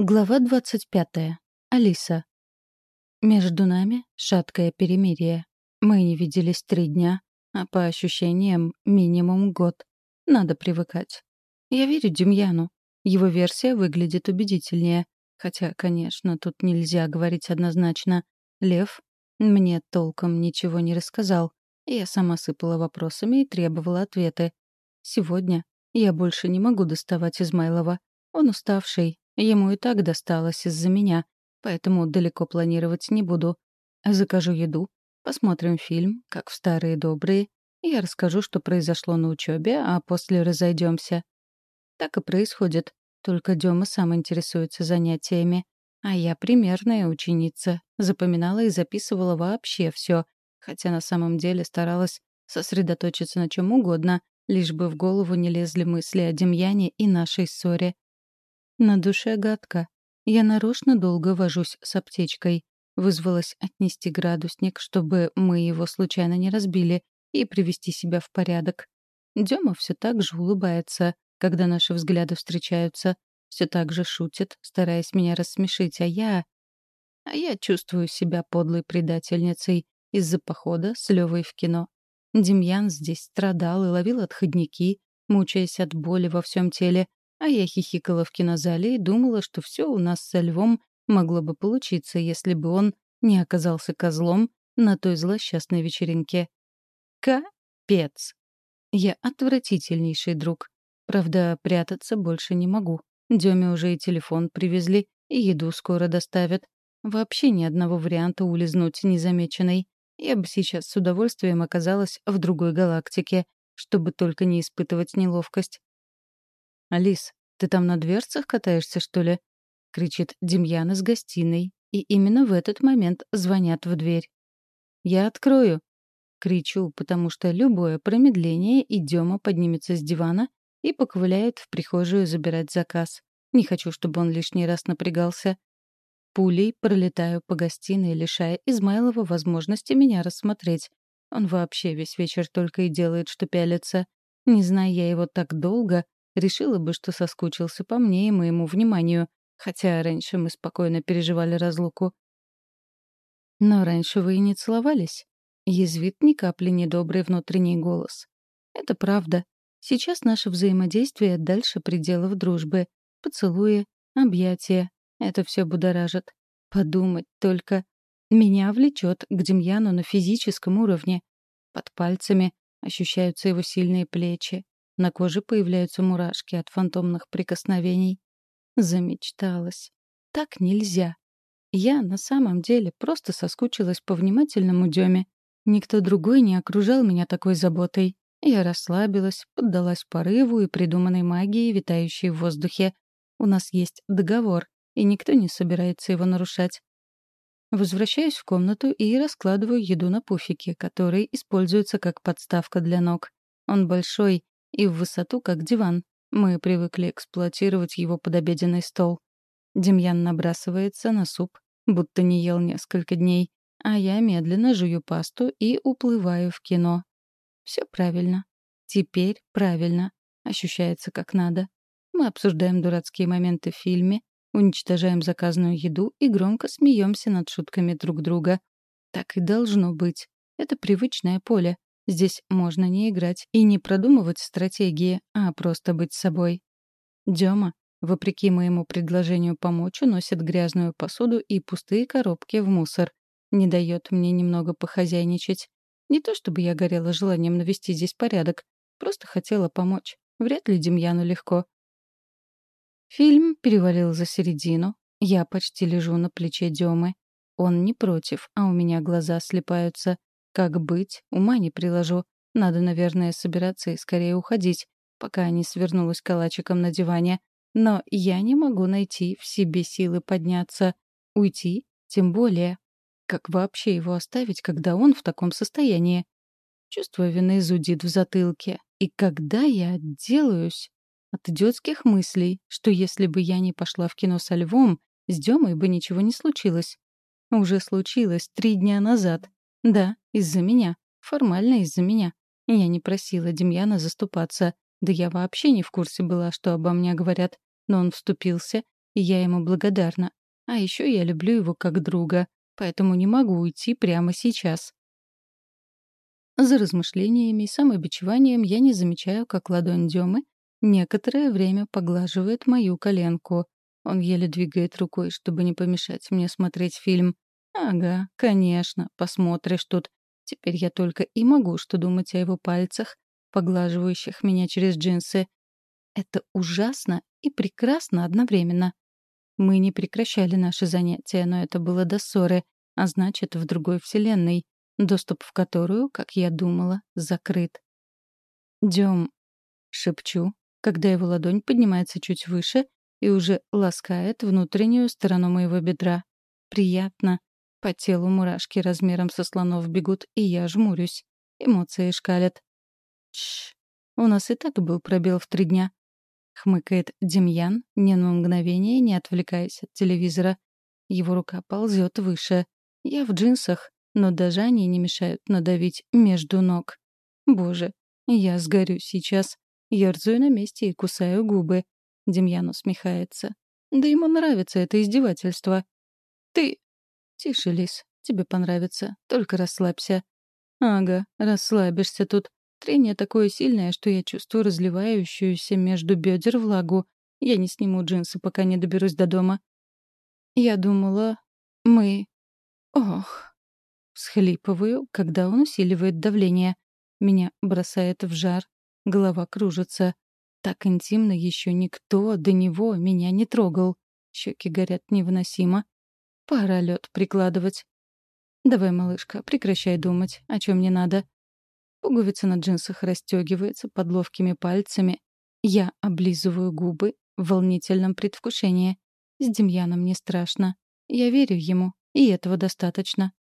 Глава 25. Алиса. Между нами шаткое перемирие. Мы не виделись три дня, а по ощущениям минимум год. Надо привыкать. Я верю Демьяну. Его версия выглядит убедительнее. Хотя, конечно, тут нельзя говорить однозначно. Лев мне толком ничего не рассказал. Я сама сыпала вопросами и требовала ответы. Сегодня я больше не могу доставать Измайлова. Он уставший, Ему и так досталось из-за меня, поэтому далеко планировать не буду. Закажу еду, посмотрим фильм, как в старые добрые. Я расскажу, что произошло на учебе, а после разойдемся. Так и происходит. Только Дема сам интересуется занятиями. А я примерная ученица. Запоминала и записывала вообще все, хотя на самом деле старалась сосредоточиться на чем угодно, лишь бы в голову не лезли мысли о Демьяне и нашей ссоре. На душе гадко. Я нарочно долго вожусь с аптечкой. Вызвалась отнести градусник, чтобы мы его случайно не разбили, и привести себя в порядок. Дема все так же улыбается, когда наши взгляды встречаются, все так же шутит, стараясь меня рассмешить, а я... А я чувствую себя подлой предательницей из-за похода с Левой в кино. Демьян здесь страдал и ловил отходники, мучаясь от боли во всем теле, а я хихикала в кинозале и думала, что все у нас со львом могло бы получиться, если бы он не оказался козлом на той злосчастной вечеринке. Капец. Я отвратительнейший друг. Правда, прятаться больше не могу. Деме уже и телефон привезли, и еду скоро доставят. Вообще ни одного варианта улизнуть незамеченной. Я бы сейчас с удовольствием оказалась в другой галактике, чтобы только не испытывать неловкость. «Алис, ты там на дверцах катаешься, что ли?» — кричит Демьян из гостиной. И именно в этот момент звонят в дверь. «Я открою!» — кричу, потому что любое промедление и Дема поднимется с дивана и поковыляет в прихожую забирать заказ. Не хочу, чтобы он лишний раз напрягался. Пулей пролетаю по гостиной, лишая Измайлова возможности меня рассмотреть. Он вообще весь вечер только и делает, что пялится. Не зная я его так долго, решила бы, что соскучился по мне и моему вниманию, хотя раньше мы спокойно переживали разлуку. «Но раньше вы и не целовались», — язвит ни капли недобрый внутренний голос. «Это правда. Сейчас наше взаимодействие дальше пределов дружбы. Поцелуи, объятия. Это все будоражит. Подумать только. Меня влечет к Демьяну на физическом уровне. Под пальцами ощущаются его сильные плечи, на коже появляются мурашки от фантомных прикосновений. Замечталась. Так нельзя. Я на самом деле просто соскучилась по внимательному Деме. Никто другой не окружал меня такой заботой. Я расслабилась, поддалась порыву и придуманной магии, витающей в воздухе. У нас есть договор, и никто не собирается его нарушать. Возвращаюсь в комнату и раскладываю еду на пуфике, который используется как подставка для ног. Он большой и в высоту, как диван. Мы привыкли эксплуатировать его под обеденный стол. Демьян набрасывается на суп, будто не ел несколько дней, а я медленно жую пасту и уплываю в кино. Все правильно. Теперь правильно. Ощущается как надо. Мы обсуждаем дурацкие моменты в фильме, уничтожаем заказанную еду и громко смеемся над шутками друг друга. Так и должно быть. Это привычное поле. Здесь можно не играть и не продумывать стратегии, а просто быть собой. Дема, вопреки моему предложению помочь, уносит грязную посуду и пустые коробки в мусор. Не дает мне немного похозяйничать. Не то чтобы я горела желанием навести здесь порядок, просто хотела помочь. Вряд ли Демьяну легко. Фильм перевалил за середину. Я почти лежу на плече Демы. Он не против, а у меня глаза слепаются. Как быть, ума не приложу. Надо, наверное, собираться и скорее уходить, пока не свернулась калачиком на диване. Но я не могу найти в себе силы подняться. Уйти тем более. Как вообще его оставить, когда он в таком состоянии? Чувство вины зудит в затылке. И когда я отделаюсь от идиотских мыслей, что если бы я не пошла в кино со львом, с Демой бы ничего не случилось. Уже случилось три дня назад. Да, из-за меня. Формально из-за меня. Я не просила Демьяна заступаться. Да я вообще не в курсе была, что обо мне говорят. Но он вступился, и я ему благодарна. А еще я люблю его как друга, поэтому не могу уйти прямо сейчас. За размышлениями и самобичеванием я не замечаю, как ладонь Демы некоторое время поглаживает мою коленку. Он еле двигает рукой, чтобы не помешать мне смотреть фильм. Ага, конечно, посмотришь тут. Теперь я только и могу что думать о его пальцах, поглаживающих меня через джинсы. Это ужасно и прекрасно одновременно. Мы не прекращали наши занятия, но это было до ссоры, а значит, в другой вселенной доступ в которую, как я думала, закрыт. «Дем», — шепчу, когда его ладонь поднимается чуть выше и уже ласкает внутреннюю сторону моего бедра. Приятно. По телу мурашки размером со слонов бегут, и я жмурюсь. Эмоции шкалят. Чш, у нас и так был пробел в три дня. Хмыкает Демьян, ни на мгновение не отвлекаясь от телевизора. Его рука ползет выше. Я в джинсах, но даже они не мешают надавить между ног. Боже, я сгорю сейчас. Ёрзаю на месте и кусаю губы. Демьян усмехается. Да ему нравится это издевательство. Ты... Тише, Лис, тебе понравится. Только расслабься. Ага, расслабишься тут. Трение такое сильное, что я чувствую разливающуюся между бедер влагу. Я не сниму джинсы, пока не доберусь до дома. Я думала... Мы... Ох... Схлипываю, когда он усиливает давление. Меня бросает в жар, голова кружится. Так интимно еще никто до него меня не трогал. Щеки горят невыносимо. Пора лед прикладывать. «Давай, малышка, прекращай думать, о чем не надо». Пуговица на джинсах расстегивается под ловкими пальцами. Я облизываю губы в волнительном предвкушении. С Демьяном не страшно. Я верю ему, и этого достаточно.